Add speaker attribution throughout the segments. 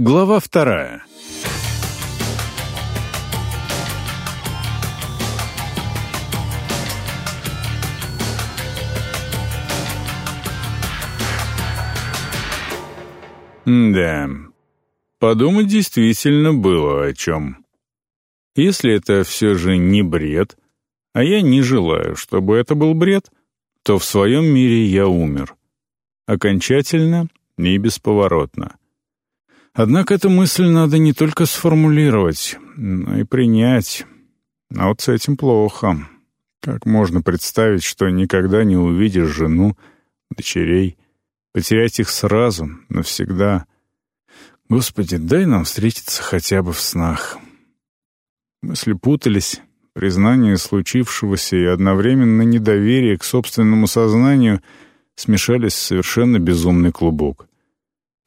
Speaker 1: Глава вторая. Да, подумать действительно было о чем. Если это все же не бред, а я не желаю, чтобы это был бред, то в своем мире я умер. Окончательно и бесповоротно. Однако эту мысль надо не только сформулировать, но и принять. А вот с этим плохо. Как можно представить, что никогда не увидишь жену, дочерей, потерять их сразу, навсегда? Господи, дай нам встретиться хотя бы в снах. Мысли путались, признание случившегося и одновременно недоверие к собственному сознанию смешались в совершенно безумный клубок.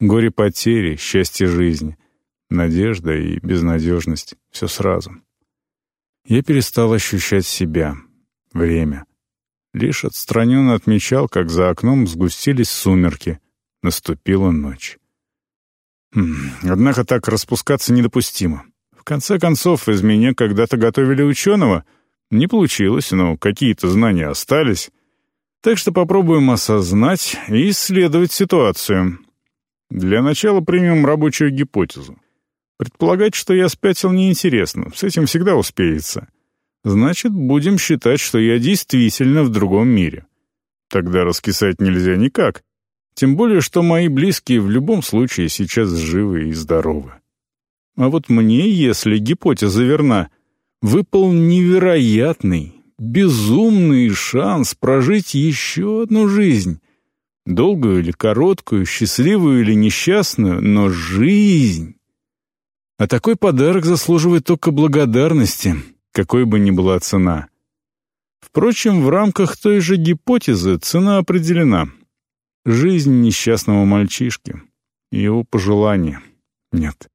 Speaker 1: Горе потери, счастье жизни, надежда и безнадежность — все сразу. Я перестал ощущать себя, время. Лишь отстраненно отмечал, как за окном сгустились сумерки, наступила ночь. Хм, однако так распускаться недопустимо. В конце концов, из меня когда-то готовили ученого. Не получилось, но какие-то знания остались. Так что попробуем осознать и исследовать ситуацию. Для начала примем рабочую гипотезу. Предполагать, что я спятил, неинтересно, с этим всегда успеется. Значит, будем считать, что я действительно в другом мире. Тогда раскисать нельзя никак. Тем более, что мои близкие в любом случае сейчас живы и здоровы. А вот мне, если гипотеза верна, выпал невероятный, безумный шанс прожить еще одну жизнь — Долгую или короткую, счастливую или несчастную, но жизнь. А такой подарок заслуживает только благодарности, какой бы ни была цена. Впрочем, в рамках той же гипотезы цена определена. Жизнь несчастного мальчишки. Его пожелание. Нет.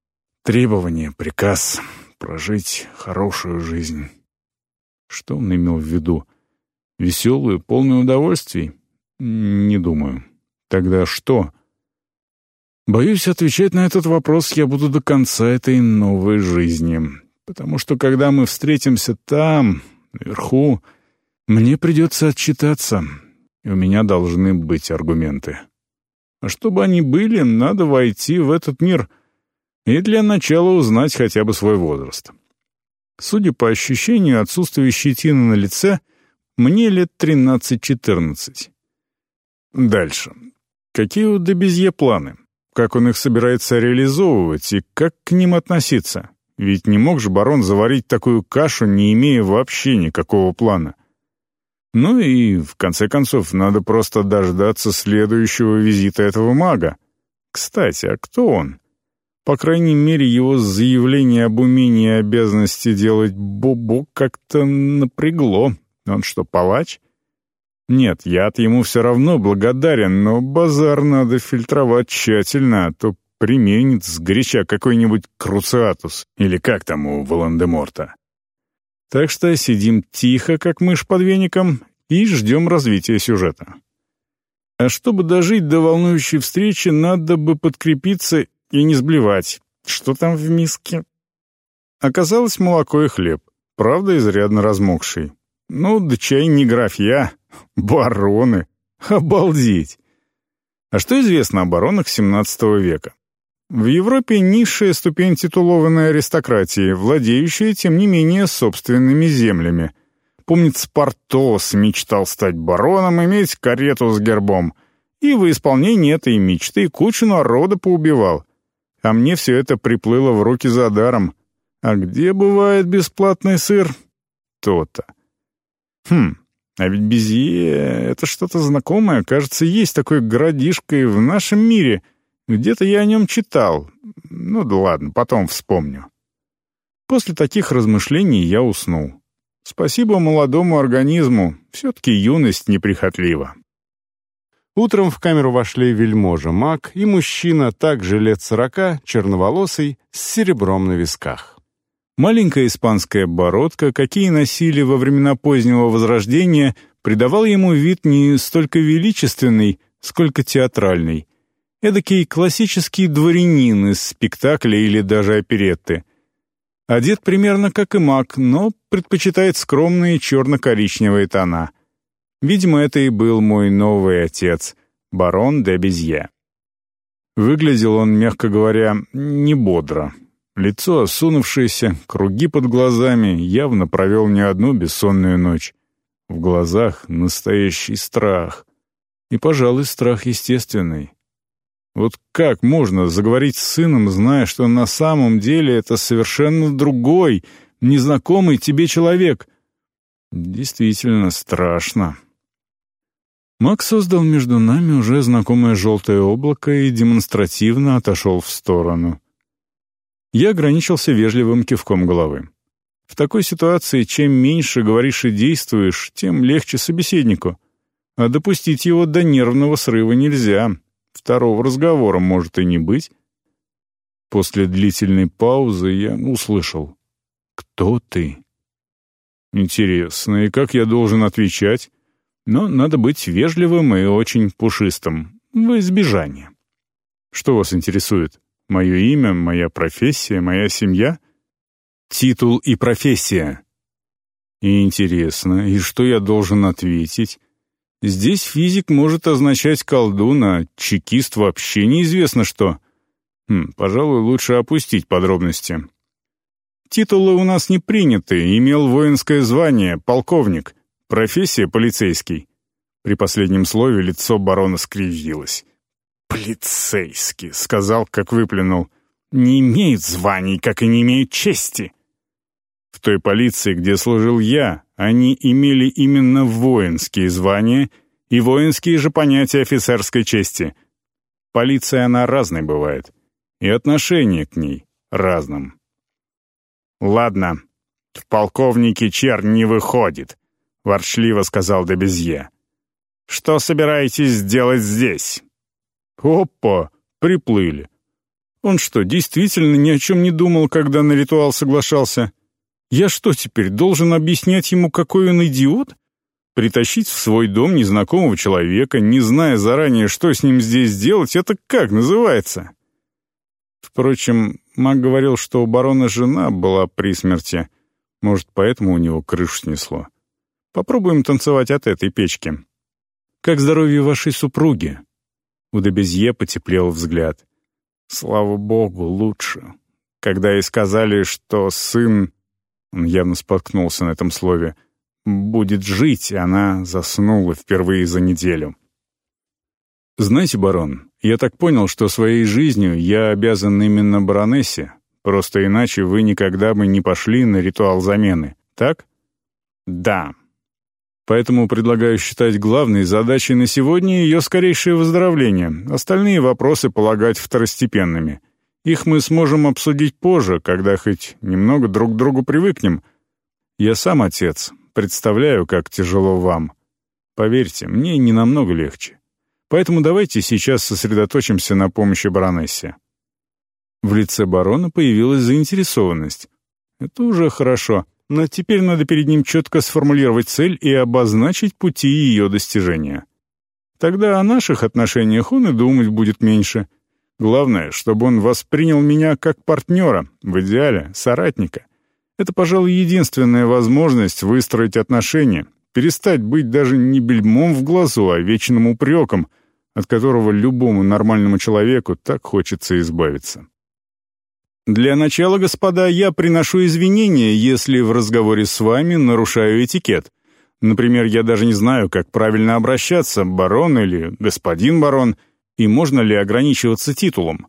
Speaker 1: Требование, приказ. Прожить хорошую жизнь. Что он имел в виду? Веселую, полную удовольствий? Не думаю. Тогда что? Боюсь, отвечать на этот вопрос я буду до конца этой новой жизни. Потому что когда мы встретимся там, наверху, мне придется отчитаться, и у меня должны быть аргументы. А чтобы они были, надо войти в этот мир и для начала узнать хотя бы свой возраст. Судя по ощущению отсутствия щетины на лице, мне лет 13-14. Дальше. Какие у Дебезье планы? Как он их собирается реализовывать и как к ним относиться? Ведь не мог же барон заварить такую кашу, не имея вообще никакого плана. Ну и, в конце концов, надо просто дождаться следующего визита этого мага. Кстати, а кто он? По крайней мере, его заявление об умении обязанности делать бобо как-то напрягло. Он что, палач? Нет, я-то ему все равно благодарен, но базар надо фильтровать тщательно, а то применит сгоряча какой-нибудь круциатус, или как там у Волан-де-Морта. Так что сидим тихо, как мышь под веником, и ждем развития сюжета. А чтобы дожить до волнующей встречи, надо бы подкрепиться и не сблевать. Что там в миске? Оказалось молоко и хлеб, правда, изрядно размокший. Ну, да чай не графья, Бароны! Обалдеть! А что известно о баронах XVII века? В Европе низшая ступень титулованной аристократии, владеющая, тем не менее, собственными землями. Помнится, Портос мечтал стать бароном, иметь карету с гербом. И в исполнении этой мечты кучу народа поубивал. А мне все это приплыло в руки за даром. А где бывает бесплатный сыр? То-то. Хм, а ведь Безье — это что-то знакомое. Кажется, есть такой городишко и в нашем мире. Где-то я о нем читал. Ну да ладно, потом вспомню. После таких размышлений я уснул. Спасибо молодому организму. Все-таки юность неприхотлива. Утром в камеру вошли вельможа Мак и мужчина, также лет сорока, черноволосый, с серебром на висках. Маленькая испанская бородка, какие носили во времена позднего Возрождения, придавал ему вид не столько величественный, сколько театральный. Эдакий классический дворянин из спектакля или даже оперетты. Одет примерно как и маг, но предпочитает скромные черно-коричневые тона. Видимо, это и был мой новый отец, барон де Безье. Выглядел он, мягко говоря, не бодро. Лицо осунувшееся, круги под глазами, явно провел не одну бессонную ночь. В глазах настоящий страх. И, пожалуй, страх естественный. Вот как можно заговорить с сыном, зная, что на самом деле это совершенно другой, незнакомый тебе человек? Действительно страшно. Макс создал между нами уже знакомое желтое облако и демонстративно отошел в сторону. Я ограничился вежливым кивком головы. В такой ситуации чем меньше говоришь и действуешь, тем легче собеседнику. А допустить его до нервного срыва нельзя — Второго разговора может и не быть. После длительной паузы я услышал «Кто ты?» Интересно, и как я должен отвечать? Но надо быть вежливым и очень пушистым, в избежание. Что вас интересует? Мое имя, моя профессия, моя семья? Титул и профессия. И интересно, и что я должен ответить? Здесь физик может означать колдун, а чекист вообще неизвестно что. Хм, пожалуй, лучше опустить подробности. Титулы у нас не приняты, имел воинское звание, полковник, профессия полицейский. При последнем слове лицо барона скривилось. «Полицейский», — сказал, как выплюнул. «Не имеют званий, как и не имеют чести». В той полиции, где служил я, они имели именно воинские звания и воинские же понятия офицерской чести. Полиция она разной бывает, и отношение к ней разным. «Ладно, в полковнике чернь не выходит», — ворчливо сказал Дебезье. «Что собираетесь делать здесь?» «Опа!» — приплыли. Он что, действительно ни о чем не думал, когда на ритуал соглашался? Я что теперь, должен объяснять ему, какой он идиот? Притащить в свой дом незнакомого человека, не зная заранее, что с ним здесь делать, это как называется? Впрочем, Мак говорил, что у барона жена была при смерти. Может, поэтому у него крышу снесло. Попробуем танцевать от этой печки. Как здоровье вашей супруги? У Дебезье потеплел взгляд. Слава богу, лучше. Когда и сказали, что сын он явно споткнулся на этом слове. «Будет жить», она заснула впервые за неделю. «Знаете, барон, я так понял, что своей жизнью я обязан именно баронессе. Просто иначе вы никогда бы не пошли на ритуал замены, так?» «Да», Поэтому предлагаю считать главной задачей на сегодня ее скорейшее выздоровление, остальные вопросы полагать второстепенными. Их мы сможем обсудить позже, когда хоть немного друг к другу привыкнем. Я сам отец, представляю, как тяжело вам. Поверьте, мне не намного легче. Поэтому давайте сейчас сосредоточимся на помощи баронессе». В лице барона появилась заинтересованность. Это уже хорошо, но теперь надо перед ним четко сформулировать цель и обозначить пути ее достижения. Тогда о наших отношениях он и думать будет меньше — Главное, чтобы он воспринял меня как партнера, в идеале соратника. Это, пожалуй, единственная возможность выстроить отношения, перестать быть даже не бельмом в глазу, а вечным упреком, от которого любому нормальному человеку так хочется избавиться. Для начала, господа, я приношу извинения, если в разговоре с вами нарушаю этикет. Например, я даже не знаю, как правильно обращаться, барон или господин барон — и можно ли ограничиваться титулом?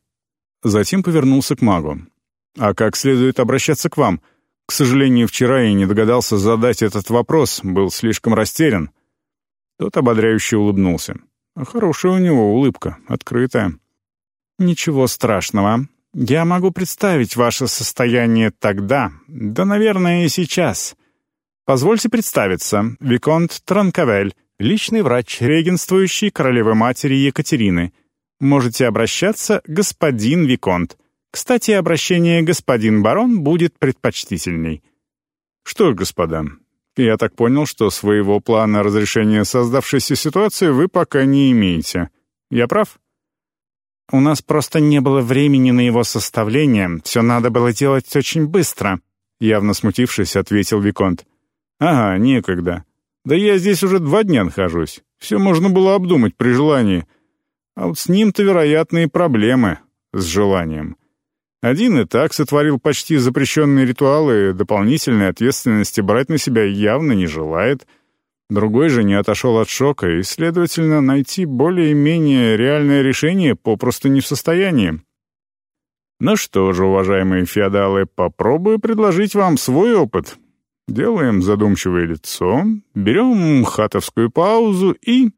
Speaker 1: Затем повернулся к магу. «А как следует обращаться к вам? К сожалению, вчера я не догадался задать этот вопрос, был слишком растерян». Тот ободряюще улыбнулся. Хорошая у него улыбка, открытая. «Ничего страшного. Я могу представить ваше состояние тогда, да, наверное, и сейчас. Позвольте представиться, Виконт Транкавель, личный врач, регенствующий королевы-матери Екатерины. Можете обращаться господин Виконт. Кстати, обращение господин барон будет предпочтительней. Что, господа, я так понял, что своего плана разрешения создавшейся ситуации вы пока не имеете. Я прав?
Speaker 2: У нас просто не было времени на его составление, все надо было делать очень быстро», явно смутившись, ответил Виконт.
Speaker 1: «Ага, некогда. Да я здесь уже два дня нахожусь. Все можно было обдумать при желании. А вот с ним-то, вероятно, и проблемы с желанием. Один и так сотворил почти запрещенные ритуалы, дополнительной ответственности брать на себя явно не желает. Другой же не отошел от шока и, следовательно, найти более-менее реальное решение попросту не в состоянии. Ну что же, уважаемые феодалы, попробую предложить вам свой опыт. Делаем задумчивое лицо, берем хатовскую паузу и...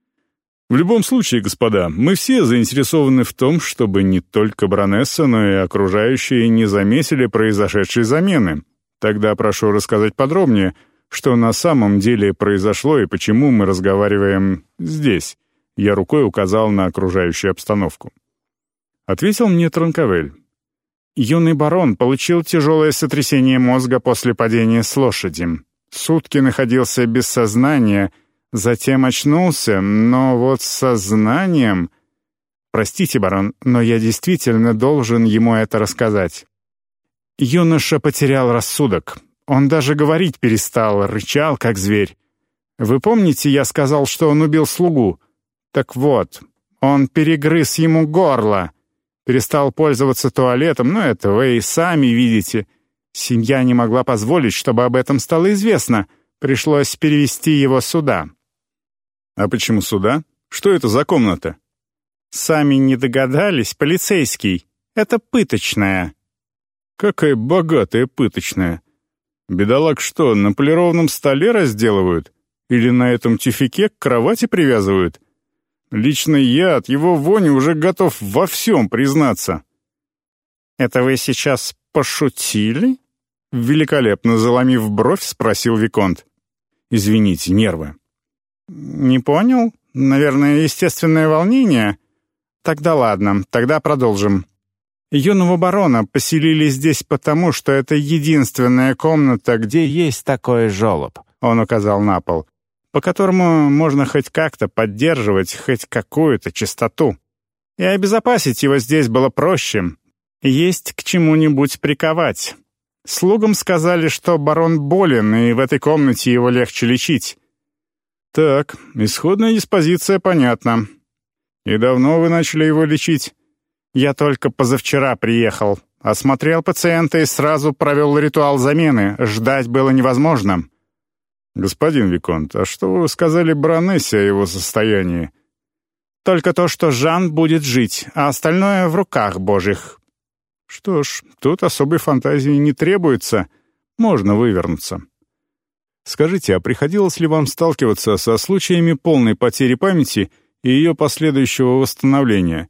Speaker 1: В любом случае, господа, мы все заинтересованы в том, чтобы не только баронесса, но и окружающие не заметили произошедшей замены. Тогда прошу рассказать подробнее, что на самом деле произошло и почему мы разговариваем здесь. Я рукой указал на окружающую обстановку. Ответил мне Транковель. Юный барон получил тяжелое сотрясение мозга после падения с лошади. Сутки находился без сознания — Затем очнулся, но вот с сознанием... Простите, барон, но я действительно должен ему это рассказать. Юноша потерял рассудок. Он даже говорить перестал, рычал, как зверь. Вы помните, я сказал, что он убил слугу? Так вот, он перегрыз ему горло. Перестал пользоваться туалетом, но это вы и сами видите. Семья не могла позволить, чтобы об этом стало известно. Пришлось перевести его сюда. «А почему сюда? Что это за комната?»
Speaker 2: «Сами не догадались, полицейский. Это пыточная».
Speaker 1: «Какая богатая пыточная. Бедолаг что, на полированном столе разделывают? Или на этом тюфике к кровати привязывают? Лично я от его вони уже готов во всем признаться».
Speaker 2: «Это вы сейчас пошутили?» Великолепно заломив бровь, спросил Виконт.
Speaker 1: «Извините, нервы.
Speaker 2: «Не понял? Наверное, естественное волнение?» «Тогда ладно, тогда продолжим. Юного барона поселили здесь потому, что это единственная комната, где есть такой жолоб», — он указал на пол, «по которому можно хоть как-то поддерживать хоть какую-то чистоту. И обезопасить его здесь было проще. Есть к чему-нибудь приковать. Слугам сказали, что барон болен, и в этой комнате его легче лечить.
Speaker 1: «Так, исходная диспозиция понятна. И давно вы начали его лечить?»
Speaker 2: «Я только позавчера приехал. Осмотрел пациента и сразу провел ритуал замены. Ждать было невозможно».
Speaker 1: «Господин Виконт, а что вы сказали баронессе о его состоянии?»
Speaker 2: «Только то, что Жан будет жить, а остальное в руках божьих».
Speaker 1: «Что ж, тут особой фантазии не требуется. Можно вывернуться». Скажите, а приходилось ли вам сталкиваться со случаями полной потери памяти и ее последующего восстановления?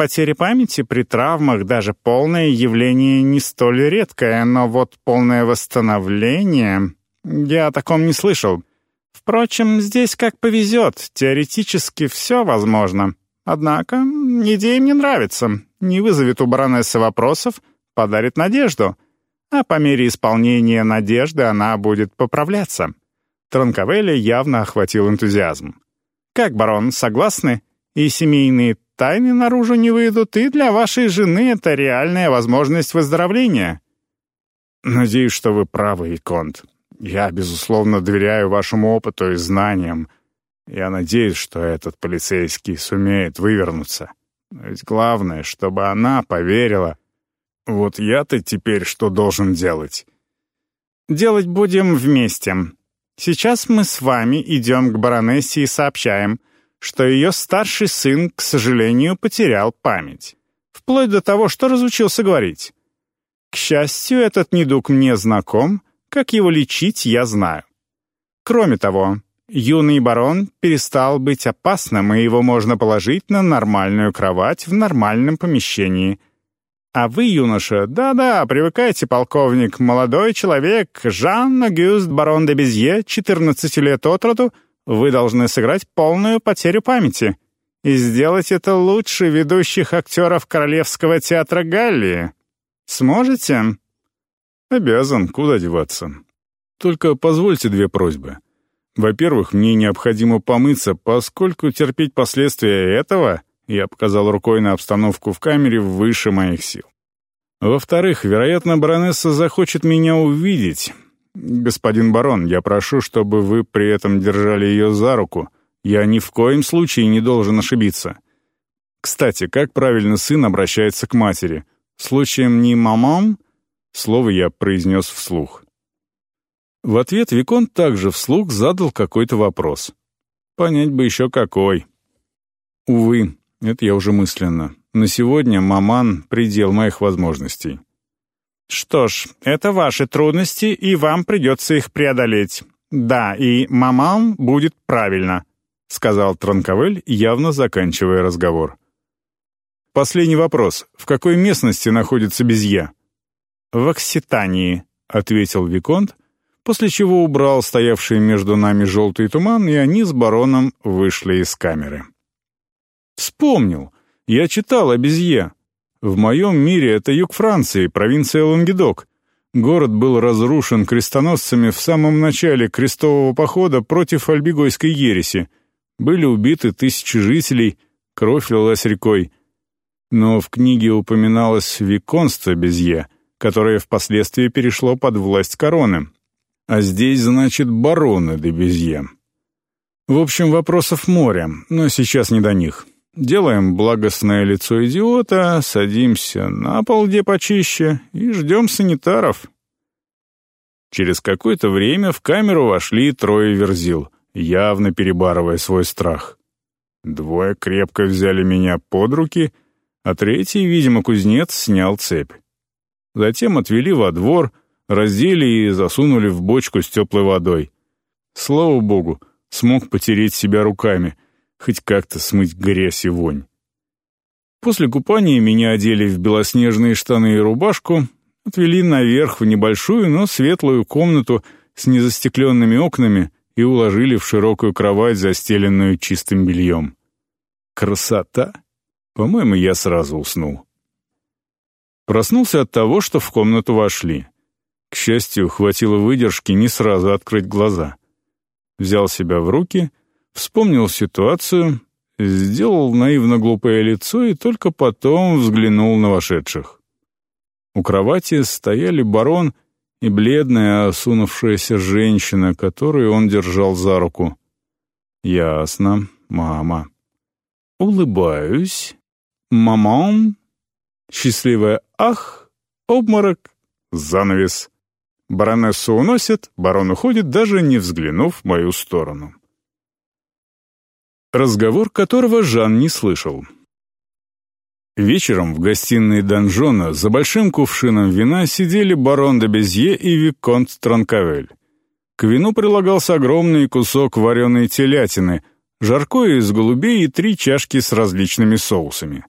Speaker 2: Потери памяти при травмах, даже полное явление не столь редкое, но вот полное восстановление... Я о таком не слышал. Впрочем, здесь как повезет, теоретически все возможно. Однако идея мне нравится, не вызовет у баронессы вопросов, подарит надежду — а по мере исполнения надежды она будет поправляться. Транковеля явно охватил энтузиазм. «Как, барон, согласны? И семейные тайны наружу не выйдут, и для вашей жены это реальная возможность выздоровления».
Speaker 1: «Надеюсь, что вы правы, Иконт. Я, безусловно, доверяю вашему опыту и знаниям. Я надеюсь, что этот полицейский сумеет вывернуться. Ведь главное, чтобы она поверила, вот я-то теперь что должен делать?
Speaker 2: Делать будем вместе. Сейчас мы с вами идем к баронессе и сообщаем, что ее старший сын, к сожалению, потерял память. Вплоть до того, что разучился говорить. К счастью, этот недуг мне знаком, как его лечить я знаю. Кроме того, юный барон перестал быть опасным, и его можно положить на нормальную кровать в нормальном помещении – а вы, юноша, да-да, привыкайте, полковник, молодой человек, Жан-Агюст барон де Безье, 14 лет от роду, вы должны сыграть полную потерю памяти. И сделать это лучше ведущих актеров Королевского театра Галлии. Сможете?
Speaker 1: Обязан, куда деваться. Только позвольте две просьбы. Во-первых, мне необходимо помыться, поскольку терпеть последствия этого Я показал рукой на обстановку в камере выше моих сил. Во-вторых, вероятно, баронесса захочет меня увидеть. Господин барон, я прошу, чтобы вы при этом держали ее за руку. Я ни в коем случае не должен ошибиться. Кстати, как правильно сын обращается к матери? Случаем не «мамам»? Слово я произнес вслух. В ответ Викон также вслух задал какой-то вопрос. Понять бы еще какой. Увы, это я уже мысленно. На сегодня маман — предел моих возможностей.
Speaker 2: Что ж, это ваши трудности, и вам придется их преодолеть. Да, и маман будет правильно, — сказал Транковель, явно заканчивая разговор.
Speaker 1: Последний вопрос. В какой местности находится Безья?
Speaker 2: В Окситании, — ответил Виконт, после чего убрал стоявший между нами желтый туман, и они с бароном вышли из камеры.
Speaker 1: Вспомнил. Я читал о Безье. В моем мире это юг Франции, провинция Лангедок. Город был разрушен крестоносцами в самом начале крестового похода против альбигойской ереси. Были убиты тысячи жителей, кровь лилась рекой. Но в книге упоминалось виконство Безье, которое впоследствии перешло под власть короны, а здесь, значит, бароны де Безье. В общем, вопросов море, но сейчас не до них. Делаем благостное лицо идиота, садимся на пол где почище и ждем санитаров. Через какое-то время в камеру вошли трое верзил, явно перебарывая свой страх. Двое крепко взяли меня под руки, а третий, видимо, кузнец, снял цепь. Затем отвели во двор, раздели и засунули в бочку с теплой водой. Слава богу, смог потереть себя руками, хоть как-то смыть грязь и вонь. После купания меня одели в белоснежные штаны и рубашку, отвели наверх в небольшую, но светлую комнату с незастекленными окнами и уложили в широкую кровать, застеленную чистым бельем. Красота! По-моему, я сразу уснул. Проснулся от того, что в комнату вошли. К счастью, хватило выдержки не сразу открыть глаза. Взял себя в руки, вспомнил ситуацию, сделал наивно глупое лицо и только потом взглянул на вошедших. У кровати стояли барон и бледная, осунувшаяся женщина, которую он держал за руку. «Ясно, мама». Улыбаюсь. «Маман?» Счастливая «ах», обморок, занавес. Баронессу уносят, барон уходит, даже не взглянув в мою сторону. Разговор которого Жан не слышал. Вечером в гостиной донжона за большим кувшином вина сидели барон де Безье и виконт Транкавель. К вину прилагался огромный кусок вареной телятины, жаркое из голубей и три чашки с различными соусами.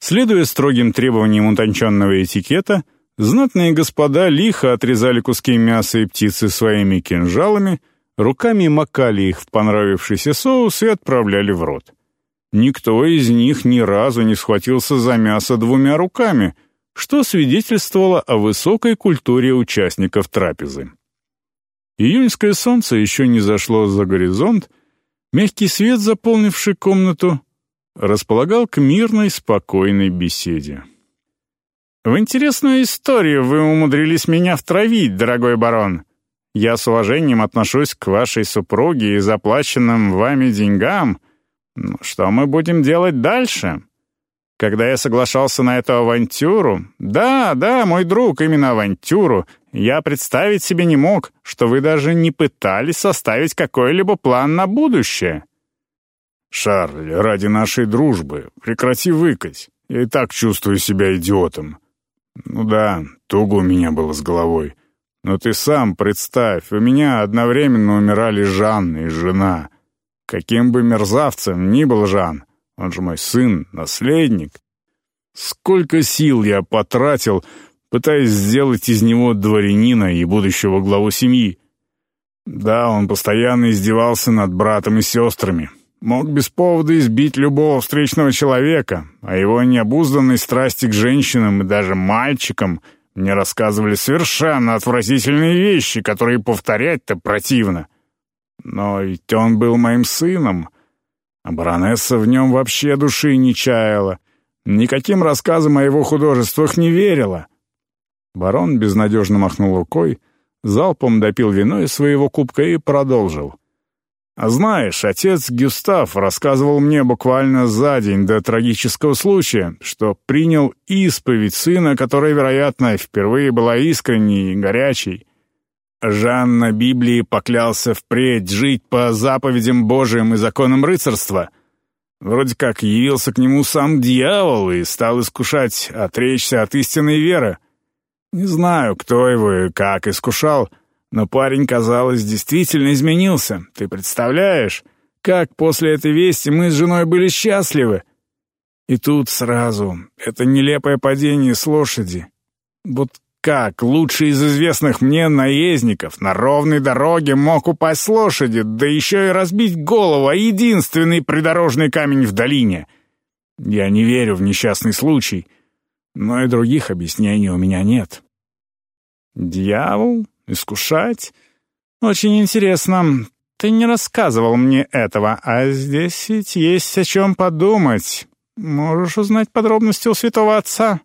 Speaker 1: Следуя строгим требованиям утонченного этикета, Знатные господа лихо отрезали куски мяса и птицы своими кинжалами, руками макали их в понравившийся соус и отправляли в рот. Никто из них ни разу не схватился за мясо двумя руками, что свидетельствовало о высокой культуре участников трапезы. Июньское солнце еще не зашло за горизонт, мягкий свет, заполнивший комнату, располагал к мирной, спокойной беседе.
Speaker 2: В интересную историю вы умудрились меня втравить, дорогой барон. Я с уважением отношусь к вашей супруге и заплаченным вами деньгам. Ну, что мы будем делать дальше? Когда я соглашался на эту авантюру, да, да, мой друг, именно авантюру, я представить себе не мог, что вы даже не пытались составить какой-либо план на будущее.
Speaker 1: Шарль, ради нашей дружбы, прекрати выкать. Я и так чувствую себя идиотом. Ну да, туго у меня было с головой. Но ты сам представь, у меня одновременно умирали Жан и жена. Каким бы мерзавцем ни был Жан, он же мой сын, наследник. Сколько сил я потратил, пытаясь сделать из него дворянина и будущего главу семьи. Да, он постоянно издевался над братом и сестрами, мог без повода избить любого встречного человека, а его необузданной страсти к женщинам и даже мальчикам мне рассказывали совершенно отвратительные вещи, которые повторять-то противно. Но ведь он был моим сыном. А баронесса в нем вообще души не чаяла. Никаким рассказам о его художествах не верила. Барон безнадежно махнул рукой, залпом допил вино из своего кубка и продолжил. «А знаешь, отец Гюстав рассказывал мне буквально за день до трагического случая, что принял исповедь сына, которая, вероятно, впервые была искренней и горячей. Жан на Библии поклялся впредь жить по заповедям Божиим и законам рыцарства. Вроде как явился к нему сам дьявол и стал искушать отречься от истинной веры. Не знаю, кто его и как искушал, но парень, казалось, действительно изменился. Ты представляешь, как после этой вести мы с женой были счастливы? И тут сразу это нелепое падение с лошади. Вот как лучший из известных мне наездников на ровной дороге мог упасть с лошади, да еще и разбить голову о единственный придорожный камень в долине? Я не верю в несчастный случай, но и других объяснений у меня нет.
Speaker 2: «Дьявол? Искушать? Очень интересно. Ты не рассказывал мне этого, а здесь ведь есть о чем подумать. Можешь узнать подробности у святого отца?»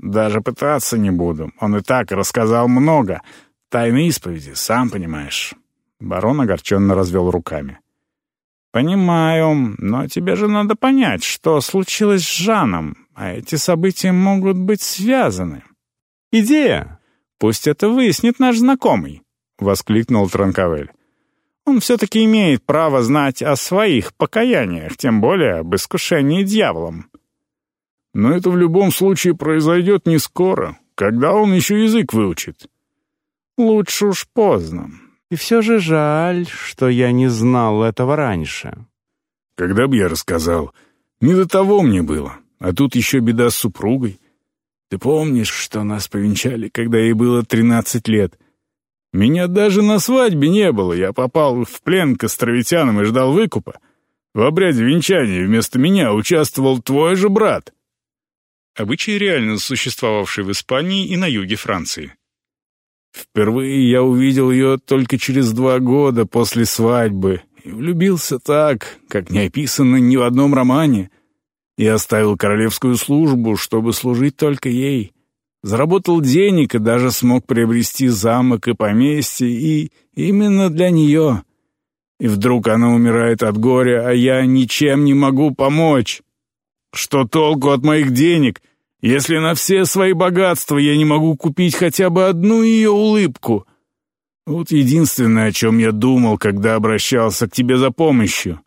Speaker 1: «Даже пытаться не буду. Он и так рассказал много. Тайны исповеди, сам понимаешь».
Speaker 2: Барон огорченно развел руками. «Понимаю, но тебе же надо понять, что случилось с Жаном, а эти события могут быть связаны». «Идея! Пусть это выяснит наш знакомый», — воскликнул Транковель. «Он все-таки имеет право знать о своих покаяниях, тем более об искушении дьяволом».
Speaker 1: «Но это в любом случае произойдет не скоро, когда он еще язык выучит».
Speaker 2: «Лучше уж поздно. И все же жаль, что я не знал этого раньше».
Speaker 1: «Когда бы я рассказал? Не до того мне было. А тут еще беда с супругой. Ты помнишь, что нас повенчали, когда ей было тринадцать лет? Меня даже на свадьбе не было, я попал в плен к островитянам и ждал выкупа. В обряде венчания вместо меня участвовал твой же брат».
Speaker 2: Обычай, реально существовавший в Испании и на юге Франции.
Speaker 1: Впервые я увидел ее только через два года после свадьбы и влюбился так, как не описано ни в одном романе — я оставил королевскую службу, чтобы служить только ей. Заработал денег и даже смог приобрести замок и поместье, и именно для нее. И вдруг она умирает от горя, а я ничем не могу помочь. Что толку от моих денег, если на все свои богатства я не могу купить хотя бы одну ее улыбку? Вот единственное, о чем я думал, когда обращался к тебе за помощью.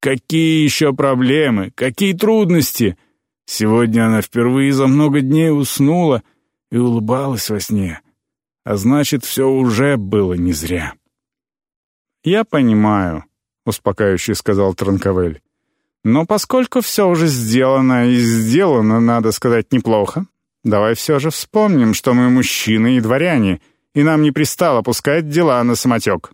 Speaker 1: Какие еще проблемы? Какие трудности? Сегодня она впервые за много дней уснула и улыбалась во сне. А значит, все уже было не зря.
Speaker 2: «Я понимаю», — успокаивающе сказал Транковель. «Но поскольку все уже сделано, и сделано, надо сказать, неплохо, давай все же вспомним, что мы мужчины и дворяне, и нам не пристало пускать дела на самотек».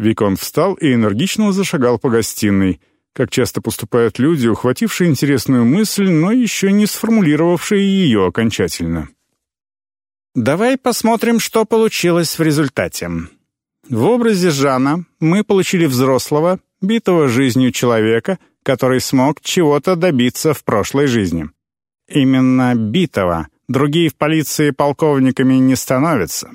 Speaker 2: Викон встал и энергично зашагал по гостиной, как часто поступают люди, ухватившие интересную мысль, но еще не сформулировавшие ее окончательно. Давай посмотрим, что получилось в результате. В образе Жана мы получили взрослого, битого жизнью человека, который смог чего-то добиться в прошлой жизни. Именно битого. Другие в полиции полковниками не становятся.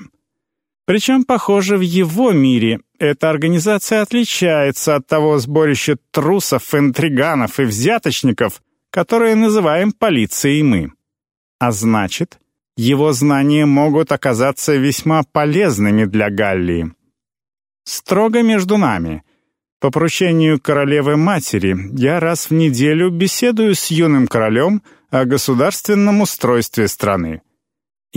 Speaker 2: Причем, похоже, в его мире эта организация отличается от того сборища трусов, интриганов и взяточников, которые называем полицией мы. А значит, его знания могут оказаться весьма полезными для Галлии. Строго между нами. По поручению королевы-матери я раз в неделю беседую с юным королем о государственном устройстве страны.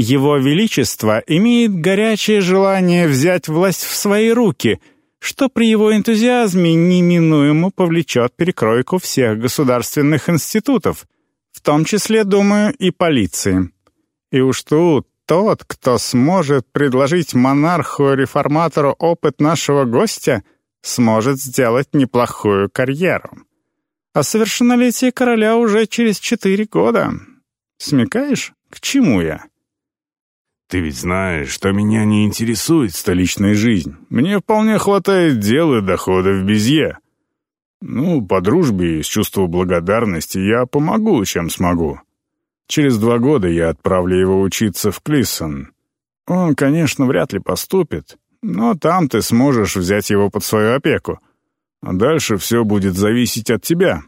Speaker 2: Его Величество имеет горячее желание взять власть в свои руки, что при его энтузиазме неминуемо повлечет перекройку всех государственных институтов, в том числе, думаю, и полиции. И уж тут тот, кто сможет предложить монарху-реформатору опыт нашего гостя, сможет сделать неплохую карьеру. А совершеннолетие короля уже через четыре года. Смекаешь, к чему я?»
Speaker 1: Ты ведь знаешь, что меня не интересует столичная жизнь. Мне вполне хватает дел и доходов в Безье». Ну, по дружбе и с чувства благодарности я помогу, чем смогу. Через два года я отправлю его учиться в Клиссон. Он, конечно, вряд ли поступит, но там ты сможешь взять его под свою опеку. А дальше все будет зависеть от тебя».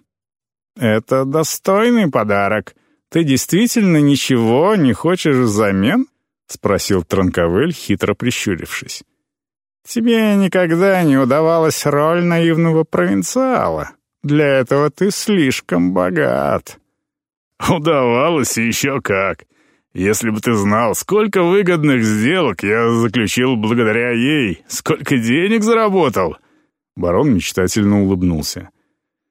Speaker 2: «Это достойный подарок. Ты действительно ничего не хочешь взамен?» — спросил Транковель, хитро прищурившись. «Тебе никогда не удавалась роль наивного провинциала. Для этого ты слишком богат».
Speaker 1: «Удавалось еще как. Если бы ты знал, сколько выгодных сделок я заключил благодаря ей, сколько денег заработал!» Барон мечтательно улыбнулся.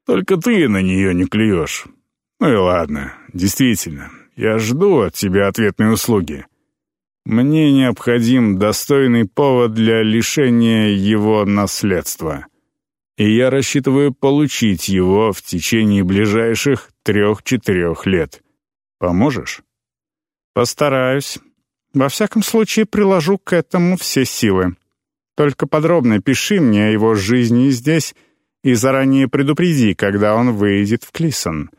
Speaker 1: «Только ты на нее не клюешь. Ну и ладно, действительно, я жду от тебя ответной услуги. Мне необходим достойный повод для лишения его наследства. И я рассчитываю получить его в течение ближайших трех-четырех лет. Поможешь?»
Speaker 2: «Постараюсь. Во всяком случае, приложу к этому все силы. Только подробно пиши мне о его жизни здесь и заранее предупреди, когда он выйдет в Клисон.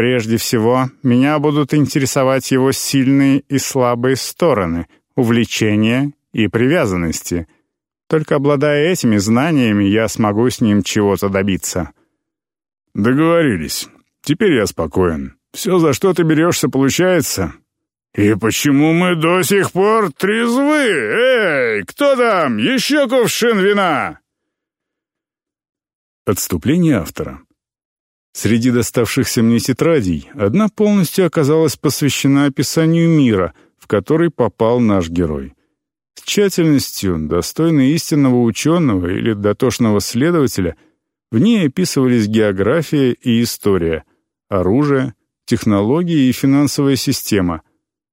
Speaker 2: Прежде всего, меня будут интересовать его сильные и слабые стороны, увлечения и привязанности. Только обладая этими знаниями, я смогу с ним чего-то добиться».
Speaker 1: «Договорились. Теперь я спокоен. Все, за что ты берешься, получается. «И почему мы до сих пор трезвы? Эй, кто там? Еще кувшин вина!» Отступление автора. Среди доставшихся мне тетрадей одна полностью оказалась посвящена описанию мира, в который попал наш герой. С тщательностью, достойной истинного ученого или дотошного следователя, в ней описывались география и история, оружие, технологии и финансовая система —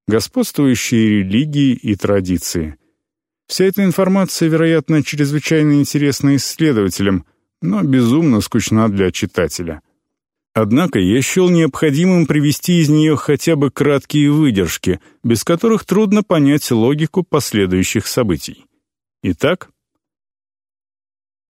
Speaker 1: господствующие религии и традиции. Вся эта информация, вероятно, чрезвычайно интересна исследователям, но безумно скучна для читателя. Однако я счел необходимым привести из нее хотя бы краткие выдержки, без которых трудно понять логику последующих событий. Итак,